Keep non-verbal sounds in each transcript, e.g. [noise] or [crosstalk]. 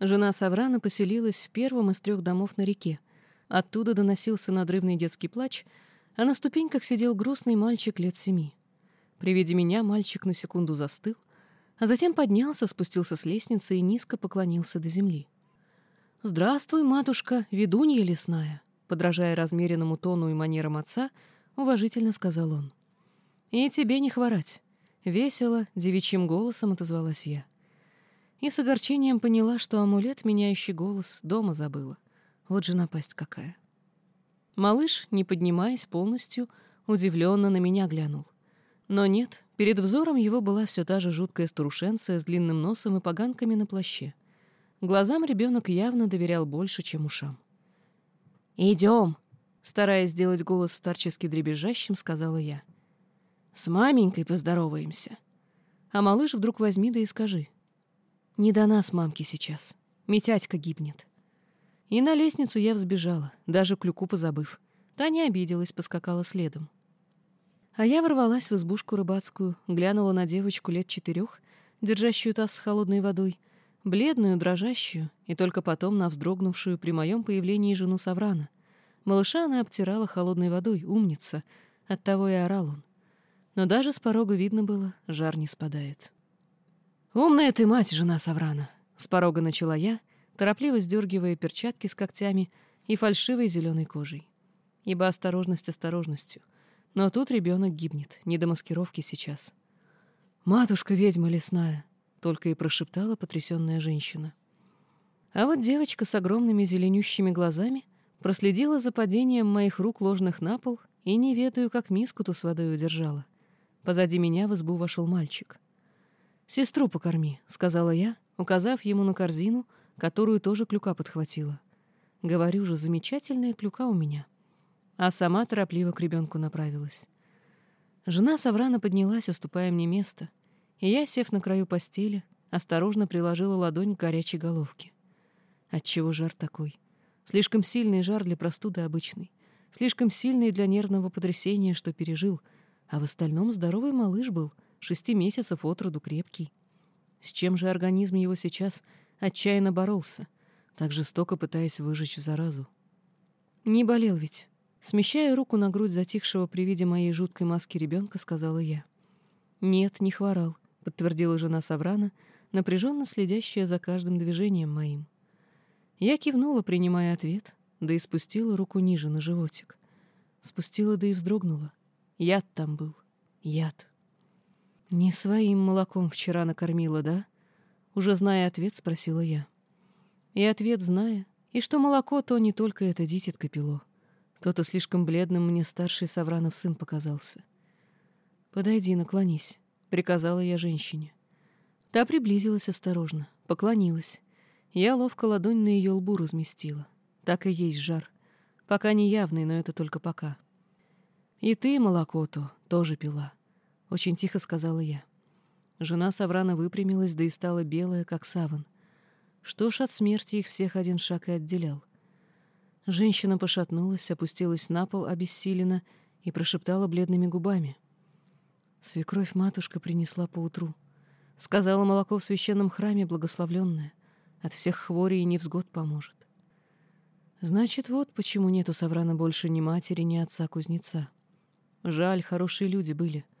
Жена Саврана поселилась в первом из трех домов на реке. Оттуда доносился надрывный детский плач, а на ступеньках сидел грустный мальчик лет семи. При виде меня мальчик на секунду застыл, а затем поднялся, спустился с лестницы и низко поклонился до земли. «Здравствуй, матушка, ведунья лесная», подражая размеренному тону и манерам отца, уважительно сказал он. «И тебе не хворать», — весело, девичьим голосом отозвалась я и с огорчением поняла, что амулет, меняющий голос, дома забыла. Вот же напасть какая. Малыш, не поднимаясь полностью, удивленно на меня глянул. Но нет, перед взором его была все та же жуткая старушенция с длинным носом и поганками на плаще. Глазам ребенок явно доверял больше, чем ушам. «Идем!» — стараясь сделать голос старчески дребезжащим, сказала я. «С маменькой поздороваемся». А малыш вдруг возьми да и скажи. Не до нас, мамки, сейчас. Митятька гибнет. И на лестницу я взбежала, даже клюку позабыв. Та не обиделась, поскакала следом. А я ворвалась в избушку рыбацкую, глянула на девочку лет четырех, держащую таз с холодной водой, бледную, дрожащую, и только потом на вздрогнувшую при моем появлении жену Саврана. Малыша она обтирала холодной водой, умница, оттого и орал он. Но даже с порога видно было, жар не спадает. «Умная ты мать, жена Саврана!» — с порога начала я, торопливо сдергивая перчатки с когтями и фальшивой зеленой кожей. Ибо осторожность осторожностью. Но тут ребенок гибнет, не до маскировки сейчас. «Матушка ведьма лесная!» — только и прошептала потрясенная женщина. А вот девочка с огромными зеленющими глазами проследила за падением моих рук ложных на пол и не ведаю, как миску-то с водой удержала. Позади меня в избу вошел мальчик — «Сестру покорми», — сказала я, указав ему на корзину, которую тоже клюка подхватила. Говорю же, замечательная клюка у меня. А сама торопливо к ребенку направилась. Жена Саврана поднялась, уступая мне место, и я, сев на краю постели, осторожно приложила ладонь к горячей головке. Отчего жар такой? Слишком сильный жар для простуды обычный, слишком сильный для нервного потрясения, что пережил, а в остальном здоровый малыш был — шести месяцев от роду крепкий. С чем же организм его сейчас отчаянно боролся, так жестоко пытаясь выжечь заразу? Не болел ведь. Смещая руку на грудь затихшего при виде моей жуткой маски ребенка, сказала я. «Нет, не хворал», — подтвердила жена Саврана, напряженно следящая за каждым движением моим. Я кивнула, принимая ответ, да и спустила руку ниже на животик. Спустила, да и вздрогнула. Яд там был. Яд. «Не своим молоком вчера накормила, да?» Уже зная ответ, спросила я. И ответ зная, и что молоко то не только это дитятка пило. Кто-то слишком бледным мне старший Савранов сын показался. «Подойди, наклонись», — приказала я женщине. Та приблизилась осторожно, поклонилась. Я ловко ладонь на ее лбу разместила. Так и есть жар. Пока не явный, но это только пока. И ты, молоко то, тоже пила. — очень тихо сказала я. Жена Саврана выпрямилась, да и стала белая, как саван. Что ж, от смерти их всех один шаг и отделял. Женщина пошатнулась, опустилась на пол обессиленно и прошептала бледными губами. Свекровь матушка принесла поутру. Сказала, молоко в священном храме благословленное. От всех хворей и невзгод поможет. Значит, вот почему нет у Саврана больше ни матери, ни отца-кузнеца. Жаль, хорошие люди были —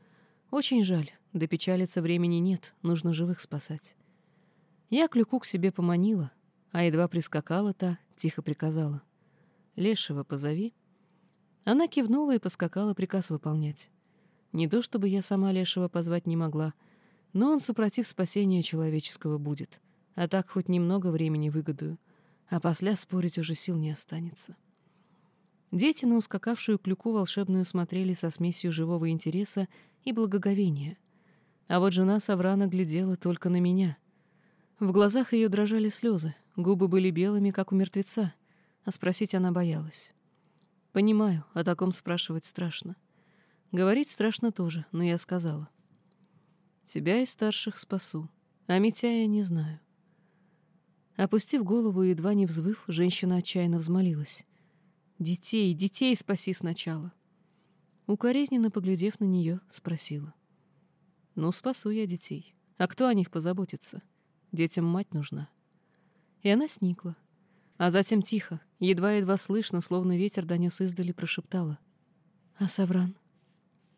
очень жаль, до печалиться времени нет, нужно живых спасать. Я клюку к себе поманила, а едва прискакала та, тихо приказала. «Лешего позови». Она кивнула и поскакала приказ выполнять. Не то чтобы я сама Лешего позвать не могла, но он, супротив спасения человеческого, будет, а так хоть немного времени выгодую, а после спорить уже сил не останется. Дети на ускакавшую клюку волшебную смотрели со смесью живого интереса и благоговения. А вот жена Саврана глядела только на меня. В глазах ее дрожали слезы, губы были белыми, как у мертвеца, а спросить она боялась. Понимаю, о таком спрашивать страшно. Говорить страшно тоже, но я сказала. Тебя из старших спасу, а Митяя не знаю. Опустив голову и едва не взвыв, женщина отчаянно взмолилась. «Детей, детей спаси сначала!» Укоризненно поглядев на нее, спросила. «Ну, спасу я детей. А кто о них позаботится? Детям мать нужна». И она сникла. А затем тихо, едва-едва слышно, словно ветер донес издали, прошептала. «А Савран?»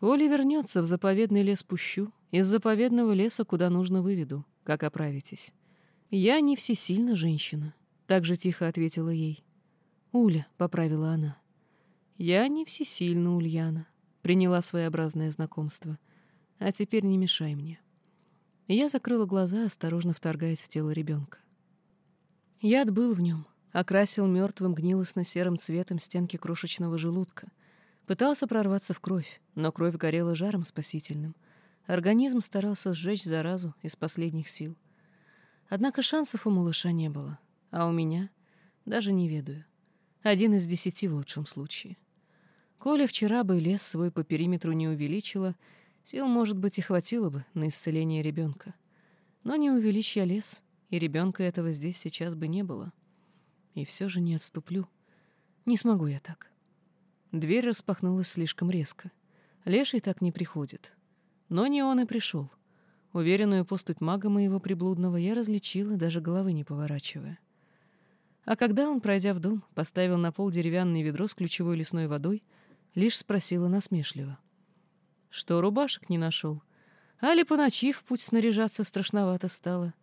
«Оля вернется, в заповедный лес пущу, из заповедного леса куда нужно выведу, как оправитесь. Я не всесильна женщина», — так же тихо ответила ей. «Уля», — поправила она. «Я не всесильна, Ульяна», — приняла своеобразное знакомство. «А теперь не мешай мне». Я закрыла глаза, осторожно вторгаясь в тело ребенка. Яд был в нем, окрасил мертвым гнилостно-серым цветом стенки крошечного желудка. Пытался прорваться в кровь, но кровь горела жаром спасительным. Организм старался сжечь заразу из последних сил. Однако шансов у малыша не было, а у меня даже не ведаю. Один из десяти в лучшем случае. Коля вчера бы лес свой по периметру не увеличила, сил, может быть, и хватило бы на исцеление ребенка. Но не увеличь я лес, и ребенка этого здесь сейчас бы не было. И все же не отступлю. Не смогу я так. Дверь распахнулась слишком резко. Леший так не приходит. Но не он и пришел. Уверенную поступь мага моего приблудного я различила, даже головы не поворачивая. А когда он, пройдя в дом, поставил на пол деревянное ведро с ключевой лесной водой, лишь спросила насмешливо. «Что, рубашек не нашел? Али по ночи в путь снаряжаться страшновато стало?»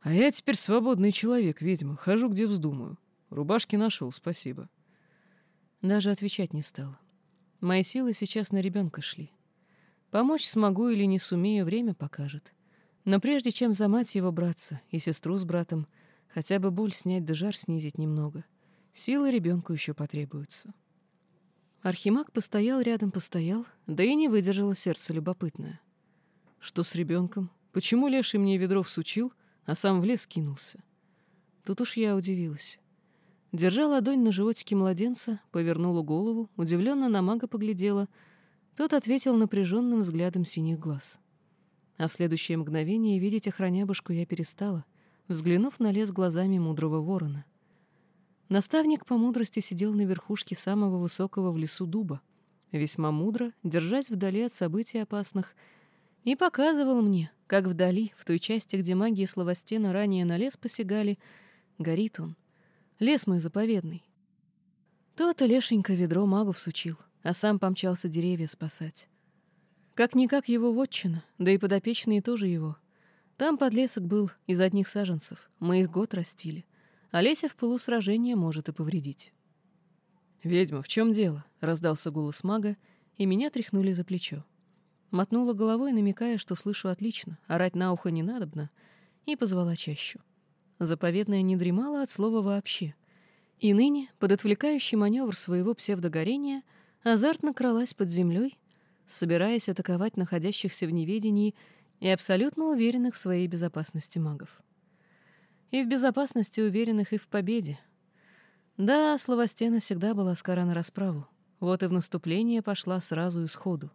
«А я теперь свободный человек, ведьма, хожу где вздумаю. Рубашки нашел, спасибо». Даже отвечать не стала. Мои силы сейчас на ребенка шли. Помочь смогу или не сумею, время покажет. Но прежде чем за мать его браться и сестру с братом — Хотя бы боль снять да жар снизить немного. Силы ребенку еще потребуются. Архимаг постоял рядом, постоял, да и не выдержало сердце любопытное. Что с ребенком? Почему Леший мне ведро всучил, а сам в лес кинулся? Тут уж я удивилась. Держа ладонь на животике младенца, повернула голову, удивленно на мага поглядела. Тот ответил напряженным взглядом синих глаз. А в следующее мгновение видеть охранябушку я перестала — взглянув на лес глазами мудрого ворона. Наставник по мудрости сидел на верхушке самого высокого в лесу дуба, весьма мудро, держась вдали от событий опасных, и показывал мне, как вдали, в той части, где магии словостена ранее на лес посягали, горит он. Лес мой заповедный. То-то Лешенька ведро магов сучил, а сам помчался деревья спасать. Как-никак его вотчина, да и подопечные тоже его — там подлесок был из одних саженцев, мы их год растили. Олеся в пылу сражения может и повредить. «Ведьма, в чем дело?» — раздался голос мага, и меня тряхнули за плечо. Мотнула головой, намекая, что слышу отлично, орать на ухо не надобно, и позвала чащу. Заповедная не дремала от слова вообще. И ныне, под отвлекающий маневр своего псевдогорения, азартно кралась под землей, собираясь атаковать находящихся в неведении и абсолютно уверенных в своей безопасности магов. И в безопасности уверенных и в победе. Да, Словостена всегда была скора на расправу. Вот и в наступление пошла сразу и сходу.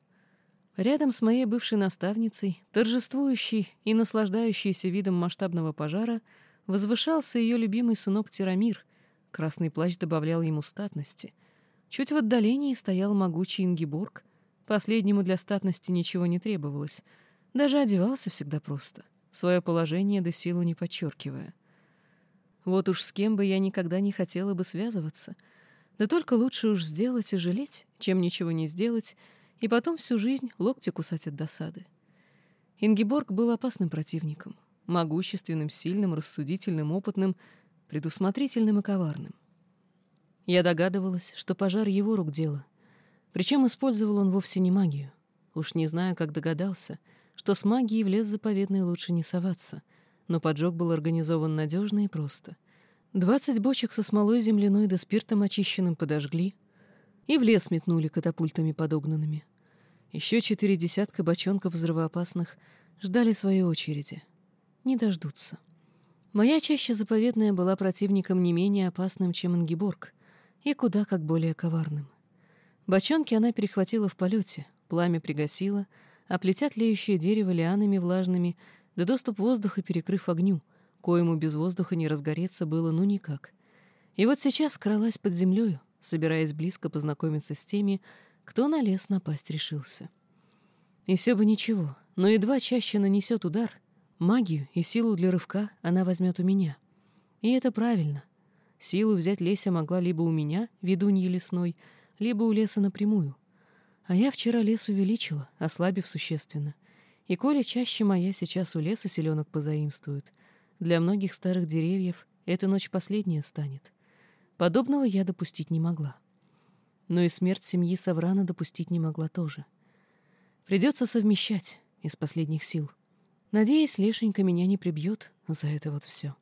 Рядом с моей бывшей наставницей, торжествующей и наслаждающейся видом масштабного пожара, возвышался ее любимый сынок Тирамир. Красный плащ добавлял ему статности. Чуть в отдалении стоял могучий Ингиборг. Последнему для статности ничего не требовалось — даже одевался всегда просто, свое положение до силу не подчеркивая. Вот уж с кем бы я никогда не хотела бы связываться. Да только лучше уж сделать и жалеть, чем ничего не сделать, и потом всю жизнь локти кусать от досады. Ингиборг был опасным противником, могущественным, сильным, рассудительным, опытным, предусмотрительным и коварным. Я догадывалась, что пожар его рук дело. Причем использовал он вовсе не магию. Уж не знаю, как догадался — что с магией в лес заповедный лучше не соваться, но поджог был организован надежно и просто. Двадцать бочек со смолой земляной да спиртом очищенным подожгли и в лес метнули катапультами подогнанными. Еще четыре десятка бочонков взрывоопасных ждали своей очереди. Не дождутся. Моя чаще заповедная была противником не менее опасным, чем Ингиборг, и куда как более коварным. Бочонки она перехватила в полете, пламя пригасила — оплетя тлеющее дерево лианами влажными, да доступ воздуха перекрыв огню, коему без воздуха не разгореться было ну никак. И вот сейчас кралась под землею, собираясь близко познакомиться с теми, кто на лес напасть решился. И все бы ничего, но едва чаще нанесет удар, магию и силу для рывка она возьмет у меня. И это правильно. Силу взять Леся могла либо у меня, ведуньи лесной, либо у леса напрямую. А я вчера лес увеличила, ослабив существенно. И коли чаще моя сейчас у леса селенок позаимствуют, для многих старых деревьев эта ночь последняя станет. Подобного я допустить не могла. Но и смерть семьи Саврана допустить не могла тоже. Придется совмещать из последних сил. Надеюсь, Лешенька меня не прибьет за это вот все.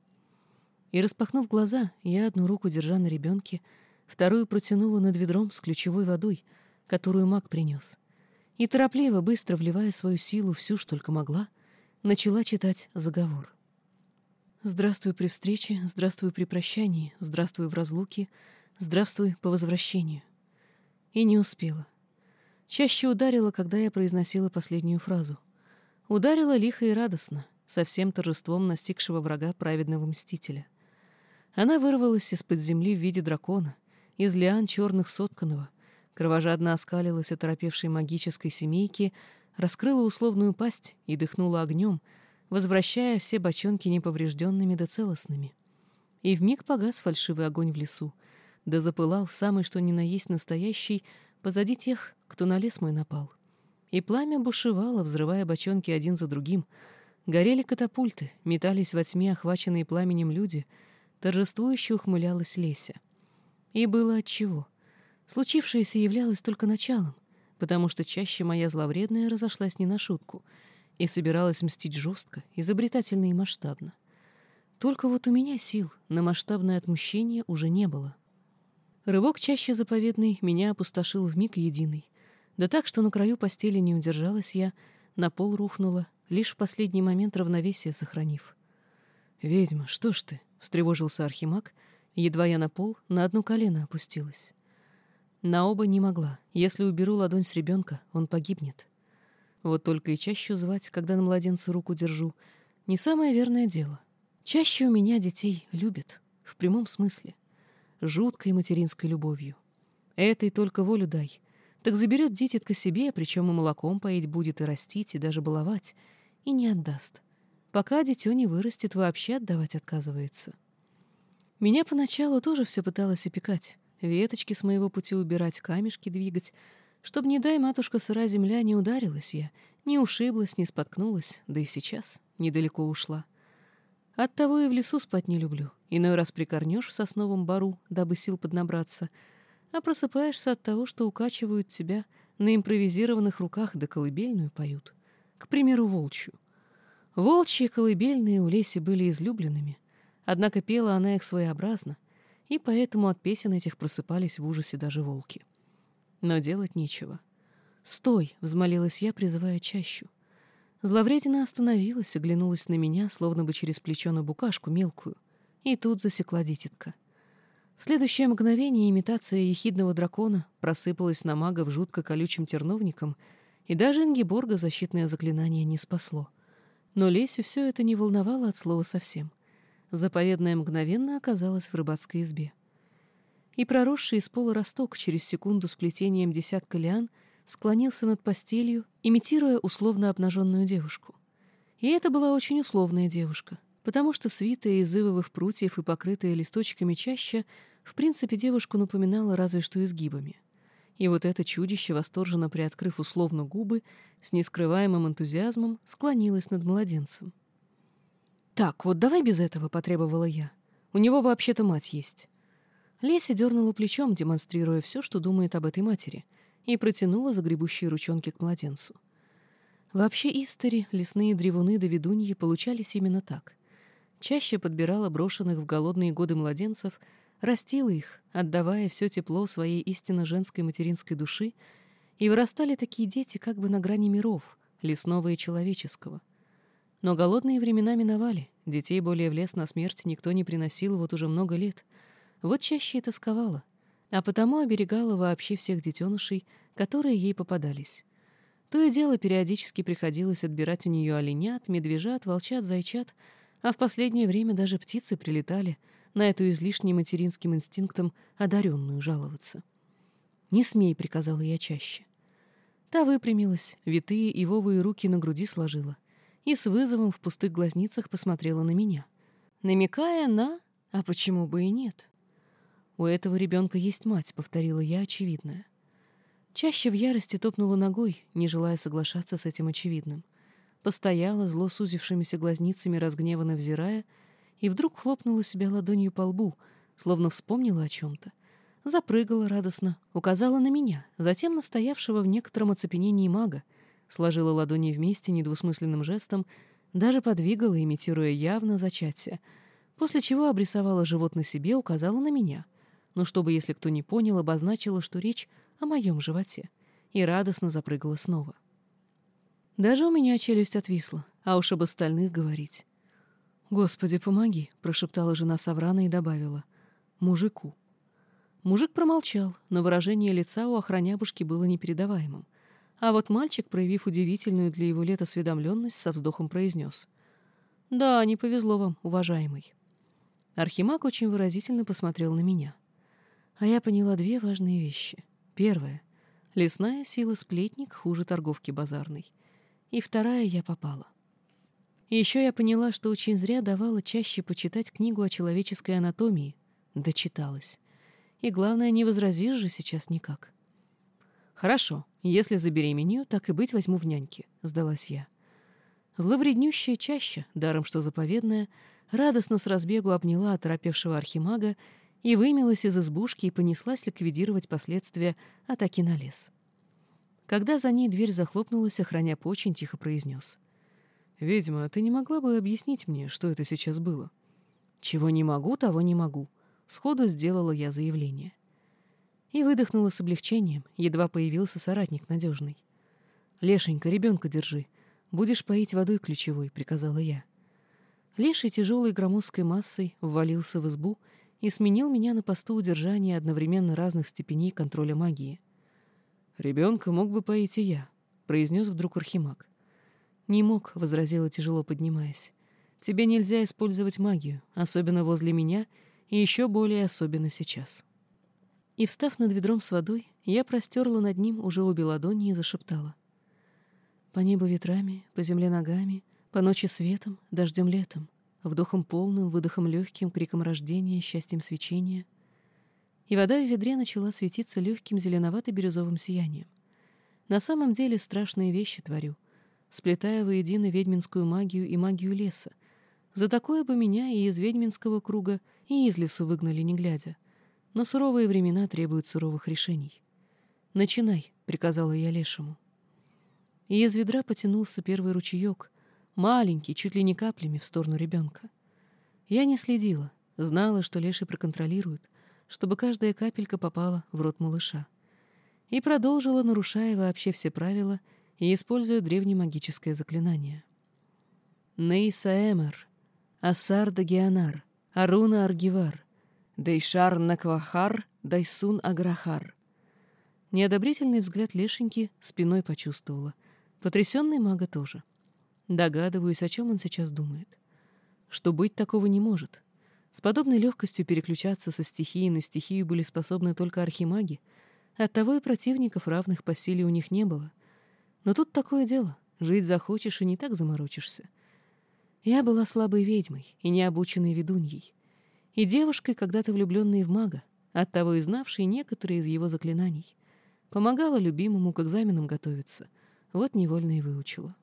И, распахнув глаза, я одну руку держа на ребенке, вторую протянула над ведром с ключевой водой, которую маг принес. И торопливо, быстро вливая свою силу всю, что только могла, начала читать заговор. «Здравствуй при встрече, здравствуй при прощании, здравствуй в разлуке, здравствуй по возвращению». И не успела. Чаще ударила, когда я произносила последнюю фразу. Ударила лихо и радостно, со всем торжеством настигшего врага праведного мстителя. Она вырвалась из-под земли в виде дракона, из лиан черных сотканного, кровожадно оскалилась оторопевшей магической семейки, раскрыла условную пасть и дыхнула огнем, возвращая все бочонки неповрежденными да целостными. И вмиг погас фальшивый огонь в лесу, да запылал самый что ни на есть настоящий позади тех, кто на лес мой напал. И пламя бушевало, взрывая бочонки один за другим. Горели катапульты, метались во тьме охваченные пламенем люди — торжествующе ухмылялась Леся. И было отчего. Случившееся являлось только началом, потому что чаще моя зловредная разошлась не на шутку и собиралась мстить жестко, изобретательно и масштабно. Только вот у меня сил на масштабное отмщение уже не было. Рывок чаще заповедный меня опустошил в миг единый. Да так, что на краю постели не удержалась я, на пол рухнула, лишь в последний момент равновесие сохранив. «Ведьма, что ж ты?» встревожился Архимаг, едва я на пол на одно колено опустилась. На оба не могла. Если уберу ладонь с ребенка, он погибнет. Вот только и чаще звать, когда на младенца руку держу, не самое верное дело. Чаще у меня детей любят, в прямом смысле, жуткой материнской любовью. Этой только волю дай. Так заберет дитятка себе, причем и молоком поить будет, и растить, и даже баловать, и не отдаст. Пока дитё не вырастет, вообще отдавать отказывается. Меня поначалу тоже все пыталось опекать, веточки с моего пути убирать, камешки двигать, чтобы, не дай матушка сыра земля, не ударилась я, не ушиблась, не споткнулась, да и сейчас недалеко ушла. Оттого и в лесу спать не люблю. Иной раз прикорнешь в сосновом бару, дабы сил поднабраться, а просыпаешься от того, что укачивают тебя на импровизированных руках да колыбельную поют. К примеру, волчью. Волчьи колыбельные у Леси были излюбленными, однако пела она их своеобразно, и поэтому от песен этих просыпались в ужасе даже волки. Но делать нечего. «Стой!» — взмолилась я, призывая чащу. Зловредина остановилась, оглянулась на меня, словно бы через плечо на букашку мелкую, и тут засекла дитятка. В следующее мгновение имитация ехидного дракона просыпалась на мага в жутко колючим терновником, и даже Ингеборга защитное заклинание не спасло — но Лесю все это не волновало от слова совсем. Заповедная мгновенно оказалась в рыбацкой избе. И проросший из пола росток через секунду с плетением десятка лиан склонился над постелью, имитируя условно обнаженную девушку. И это была очень условная девушка, потому что свитая из ивовых прутьев и покрытая листочками чаще в принципе девушку напоминала разве что изгибами. И вот это чудище, восторженно приоткрыв условно губы, с нескрываемым энтузиазмом склонилось над младенцем. «Так, вот давай без этого», — потребовала я. «У него вообще-то мать есть». Леся дернула плечом, демонстрируя все, что думает об этой матери, и протянула загребущие ручонки к младенцу. Вообще истори, лесные древуны да ведуньи получались именно так. Чаще подбирала брошенных в голодные годы младенцев — растила их, отдавая все тепло своей истинно женской материнской души, и вырастали такие дети как бы на грани миров, лесного и человеческого. Но голодные времена миновали, детей более в лес на смерть никто не приносил вот уже много лет. Вот чаще и тосковала, а потому оберегала вообще всех детенышей, которые ей попадались. То и дело периодически приходилось отбирать у нее оленят, медвежат, волчат, зайчат, а в последнее время даже птицы прилетали — на эту излишне материнским инстинктом одаренную жаловаться. «Не смей», — приказала я чаще. Та выпрямилась, витые ивовые руки на груди сложила и с вызовом в пустых глазницах посмотрела на меня, намекая на А почему бы и нет? У этого ребенка есть мать, повторила я очевидное. Чаще в ярости топнула ногой, не желая соглашаться с этим очевидным. Постояла, зло сузившимися глазницами, разгневанно взирая, и вдруг хлопнула себя ладонью по лбу, словно вспомнила о чем-то. Запрыгала радостно, указала на меня, затем настоявшего в некотором оцепенении мага, сложила ладони вместе недвусмысленным жестом, даже подвигала, имитируя явно зачатие, после чего обрисовала живот на себе, указала на меня, но чтобы, если кто не понял, обозначила, что речь о моем животе, и радостно запрыгала снова. Даже у меня челюсть отвисла, а уж об остальных говорить. «Господи, помоги!» — прошептала жена Саврана и добавила. «Мужику». Мужик промолчал, но выражение лица у охранябушки было непередаваемым. А вот мальчик, проявив удивительную для его лет осведомленность, со вздохом произнес. «Да, не повезло вам, уважаемый». Архимаг очень выразительно посмотрел на меня. А я поняла две важные вещи. Первая — лесная сила сплетник хуже торговки базарной. И вторая — я попала. Еще я поняла, что очень зря давала чаще почитать книгу о человеческой анатомии. Дочиталась. И главное, не возразишь же сейчас никак. «Хорошо, если забеременею, так и быть возьму в няньки», — сдалась я. Зловреднющая чаще, даром что заповедная, радостно с разбегу обняла оторопевшего архимага и вымилась из избушки и понеслась ликвидировать последствия атаки на лес. Когда за ней дверь захлопнулась, охраня очень тихо произнес. «Ведьма, ты не могла бы объяснить мне, что это сейчас было?» «Чего не могу, того не могу», Сходу сделала я заявление. И выдохнула с облегчением, едва появился соратник надежный. «Лешенька, ребенка держи. Будешь поить водой ключевой», — приказала я. Леший тяжелой громоздкой массой ввалился в избу и сменил меня на посту удержания одновременно разных степеней контроля магии. «Ребенка мог бы поить и я», — произнес вдруг Архимаг. «Не мог», — возразила тяжело поднимаясь. «Тебе нельзя использовать магию, особенно возле меня и еще более особенно сейчас. И, встав над ведром с водой, я простерла над ним уже обе ладони и зашептала. По небу ветрами, по земле ногами, по ночи светом, дождем летом, вдохом полным, выдохом легким, криком рождения, счастьем свечения. И вода в ведре начала светиться легким зеленовато-бирюзовым сиянием. На самом деле страшные вещи творю, сплетая воедино ведьминскую магию и магию леса, за такое бы меня и из ведьминского круга, и из лесу выгнали, не глядя. Но суровые времена требуют суровых решений. «Начинай», — приказала я лешему. И из ведра потянулся первый ручеек, маленький, чуть ли не каплями, в сторону ребенка. Я не следила, знала, что леший проконтролирует, чтобы каждая капелька попала в рот малыша. И продолжила, нарушая вообще все правила и используя древнемагическое заклинание. «Нейса Эмер», Асар Дагианар, Аруна Аргивар, Дейшар Наквахар, Дайсун Аграхар. Неодобрительный взгляд Лешеньки спиной почувствовала. Потрясенный мага тоже. Догадываюсь, о чем он сейчас думает. Что быть такого не может. С подобной легкостью переключаться со стихии на стихию были способны только архимаги, оттого и противников, равных по силе, у них не было. Но тут такое дело. Жить захочешь и не так заморочишься. Я была слабой ведьмой и необученной ведуньей, и девушкой, когда-то влюбленной в мага, оттого и знавшей некоторые из его заклинаний. Помогала любимому к экзаменам готовиться, вот невольно и выучила.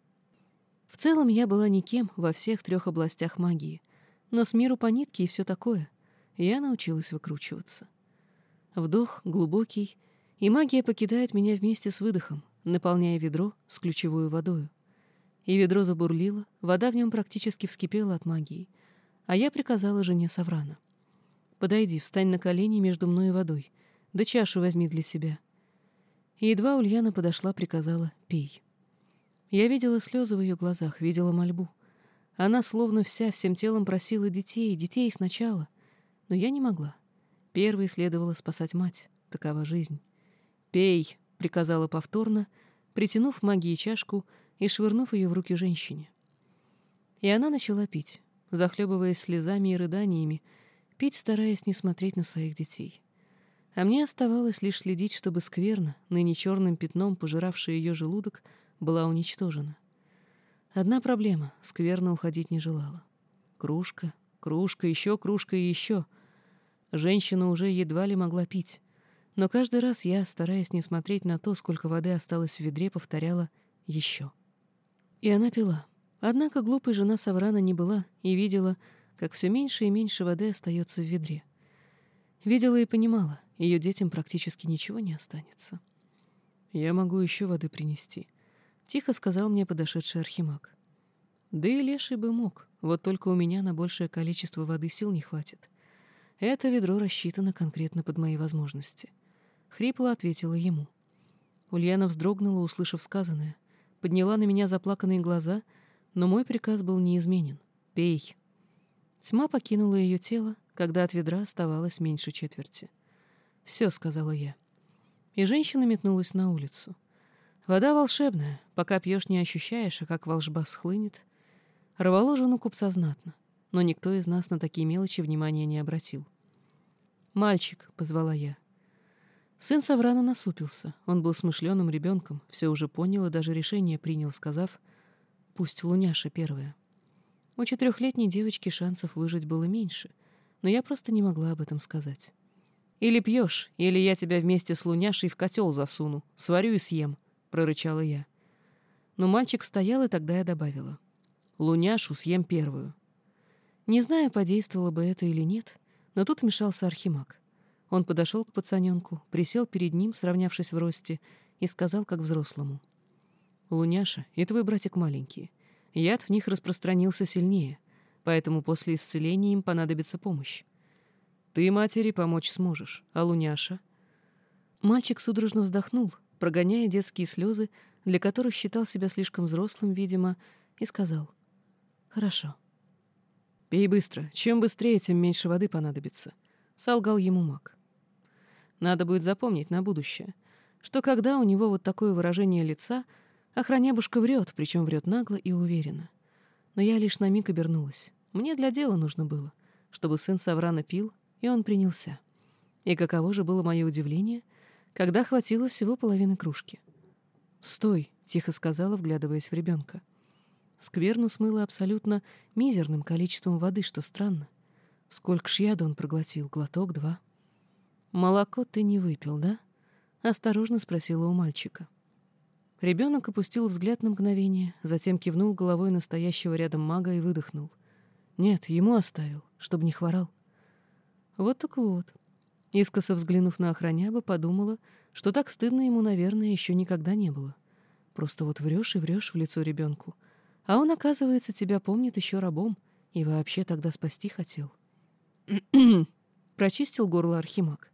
В целом я была никем во всех трех областях магии, но с миру по нитке и все такое. Я научилась выкручиваться. Вдох глубокий, и магия покидает меня вместе с выдохом, наполняя ведро с ключевой водою и ведро забурлило, вода в нем практически вскипела от магии, а я приказала жене Саврана. «Подойди, встань на колени между мной и водой, да чашу возьми для себя». Едва Ульяна подошла, приказала «пей». Я видела слезы в ее глазах, видела мольбу. Она словно вся всем телом просила детей, детей сначала. Но я не могла. Первой следовало спасать мать. Такова жизнь. «Пей!» — приказала повторно, притянув магии чашку — и швырнув ее в руки женщине. И она начала пить, захлебываясь слезами и рыданиями, пить, стараясь не смотреть на своих детей. А мне оставалось лишь следить, чтобы скверно, ныне черным пятном, пожиравшая ее желудок, была уничтожена. Одна проблема — скверно уходить не желала. Кружка, Кружка, еще кружка и еще. Женщина уже едва ли могла пить. Но каждый раз я, стараясь не смотреть на то, сколько воды осталось в ведре, повторяла «еще». И она пила. Однако глупой жена Саврана не была и видела, как все меньше и меньше воды остается в ведре. Видела и понимала, ее детям практически ничего не останется. «Я могу еще воды принести», — тихо сказал мне подошедший архимаг. «Да и леший бы мог, вот только у меня на большее количество воды сил не хватит. Это ведро рассчитано конкретно под мои возможности». Хрипло ответила ему. Ульяна вздрогнула, услышав сказанное, подняла на меня заплаканные глаза, но мой приказ был неизменен. «Пей». Тьма покинула ее тело, когда от ведра оставалось меньше четверти. «Все», — сказала я. И женщина метнулась на улицу. Вода волшебная, пока пьешь, не ощущаешь, а как волжба схлынет. Рвало жену купца знатно, но никто из нас на такие мелочи внимания не обратил. «Мальчик», — позвала я. Сын Саврана насупился. Он был смышленым ребенком, все уже понял и даже решение принял, сказав «Пусть Луняша первая». У четырехлетней девочки шансов выжить было меньше, но я просто не могла об этом сказать. «Или пьешь, или я тебя вместе с Луняшей в котел засуну, сварю и съем», — прорычала я. Но мальчик стоял, и тогда я добавила. «Луняшу съем первую». Не знаю, подействовало бы это или нет, но тут вмешался Архимаг. Он подошел к пацаненку, присел перед ним, сравнявшись в росте, и сказал как взрослому. «Луняша и твой братик маленькие. Яд в них распространился сильнее, поэтому после исцеления им понадобится помощь. Ты матери помочь сможешь, а Луняша?» Мальчик судорожно вздохнул, прогоняя детские слезы, для которых считал себя слишком взрослым, видимо, и сказал «Хорошо». «Пей быстро. Чем быстрее, тем меньше воды понадобится», — солгал ему маг. Надо будет запомнить на будущее, что когда у него вот такое выражение лица, охранябушка врет, причем врет нагло и уверенно. Но я лишь на миг обернулась. Мне для дела нужно было, чтобы сын Саврана пил, и он принялся. И каково же было мое удивление, когда хватило всего половины кружки. «Стой!» — тихо сказала, вглядываясь в ребенка. Скверну смыло абсолютно мизерным количеством воды, что странно. Сколько ж яда он проглотил? Глоток, два. «Молоко ты не выпил, да?» — осторожно спросила у мальчика. Ребенок опустил взгляд на мгновение, затем кивнул головой настоящего рядом мага и выдохнул. «Нет, ему оставил, чтобы не хворал». Вот так вот. Искоса взглянув на охраняба, подумала, что так стыдно ему, наверное, еще никогда не было. Просто вот врешь и врешь в лицо ребенку, а он, оказывается, тебя помнит еще рабом и вообще тогда спасти хотел. [clears throat] Прочистил горло Архимаг.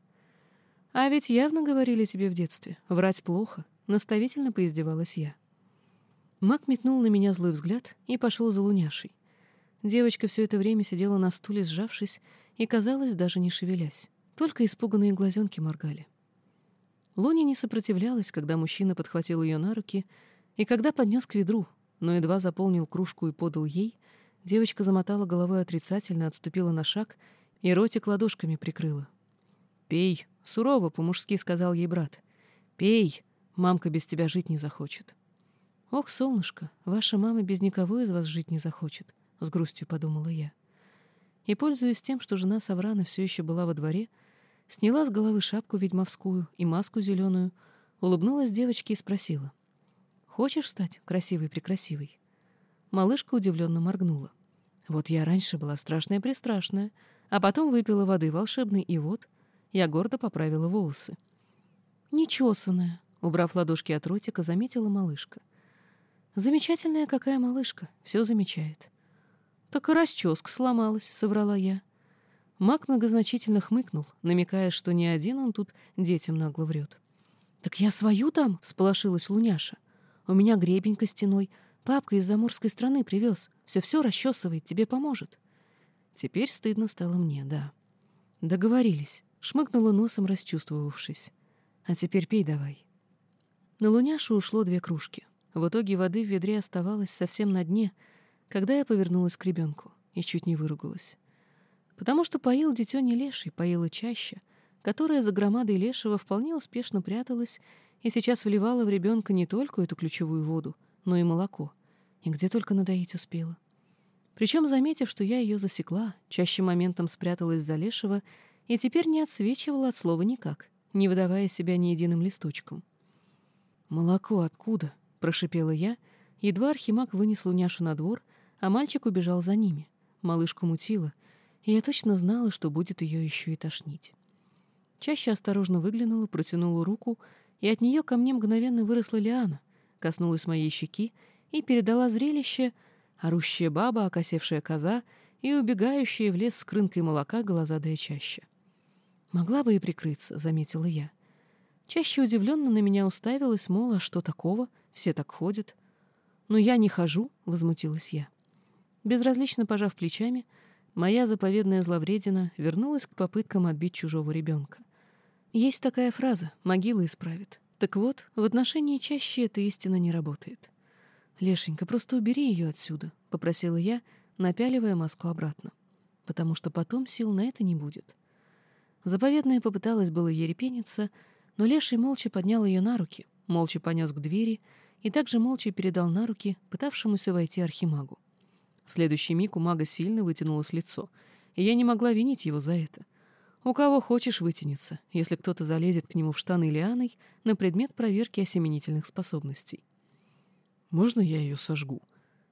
А ведь явно говорили тебе в детстве. Врать плохо. Наставительно поиздевалась я. Мак метнул на меня злой взгляд и пошел за луняшей. Девочка все это время сидела на стуле, сжавшись, и, казалось, даже не шевелясь. Только испуганные глазенки моргали. Луня не сопротивлялась, когда мужчина подхватил ее на руки, и когда поднес к ведру, но едва заполнил кружку и подал ей, девочка замотала головой отрицательно, отступила на шаг и ротик ладошками прикрыла. «Пей», — сурово по-мужски сказал ей брат. «Пей, мамка без тебя жить не захочет». «Ох, солнышко, ваша мама без никого из вас жить не захочет», — с грустью подумала я. И, пользуясь тем, что жена Саврана все еще была во дворе, сняла с головы шапку ведьмовскую и маску зеленую, улыбнулась девочке и спросила. «Хочешь стать красивой-прекрасивой?» Малышка удивленно моргнула. «Вот я раньше была страшная-престрашная, а потом выпила воды волшебной, и вот...» Я гордо поправила волосы. «Нечесанная», — убрав ладошки от ротика, заметила малышка. «Замечательная какая малышка, все замечает». «Так и расческа сломалась», — соврала я. Мак многозначительно хмыкнул, намекая, что не один он тут детям нагло врет. «Так я свою там?» — всполошилась Луняша. «У меня гребень костяной. Папка из заморской страны привез. Все-все расчесывает, тебе поможет». Теперь стыдно стало мне, да. Договорились. Шмыгнула носом, расчувствовавшись. «А теперь пей давай». На луняшу ушло две кружки. В итоге воды в ведре оставалось совсем на дне, когда я повернулась к ребенку и чуть не выругалась. Потому что поил дитё не леший, поила чаще, которая за громадой лешего вполне успешно пряталась и сейчас вливала в ребенка не только эту ключевую воду, но и молоко. И где только надоить успела. Причем, заметив, что я ее засекла, чаще моментом спряталась за Лешего и теперь не отсвечивала от слова никак, не выдавая себя ни единым листочком. «Молоко откуда?» — прошипела я. Едва Архимаг вынес Луняшу на двор, а мальчик убежал за ними. Малышку мутила, и я точно знала, что будет ее еще и тошнить. Чаще осторожно выглянула, протянула руку, и от нее ко мне мгновенно выросла лиана, коснулась моей щеки и передала зрелище орущая баба, окосевшая коза и убегающая в лес с крынкой молока глазадая чаще. «Могла бы и прикрыться», — заметила я. Чаще удивленно на меня уставилась, мол, а что такого? Все так ходят. «Но я не хожу», — возмутилась я. Безразлично пожав плечами, моя заповедная зловредина вернулась к попыткам отбить чужого ребенка. Есть такая фраза «могила исправит». Так вот, в отношении чаще эта истина не работает. «Лешенька, просто убери ее отсюда», — попросила я, напяливая маску обратно. «Потому что потом сил на это не будет». Заповедная попыталась было ерепениться, но Леший молча поднял ее на руки, молча понес к двери и также молча передал на руки пытавшемуся войти архимагу. В следующий миг у мага сильно вытянулось лицо, и я не могла винить его за это. У кого хочешь вытянется, если кто-то залезет к нему в штаны лианой на предмет проверки осеменительных способностей. «Можно я ее сожгу?»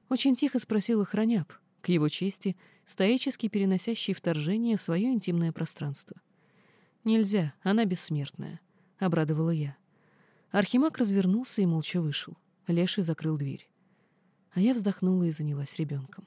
Очень тихо спросил охраняп, к его чести, стоически переносящий вторжение в свое интимное пространство. «Нельзя, она бессмертная», — обрадовала я. Архимаг развернулся и молча вышел. Леший закрыл дверь. А я вздохнула и занялась ребенком.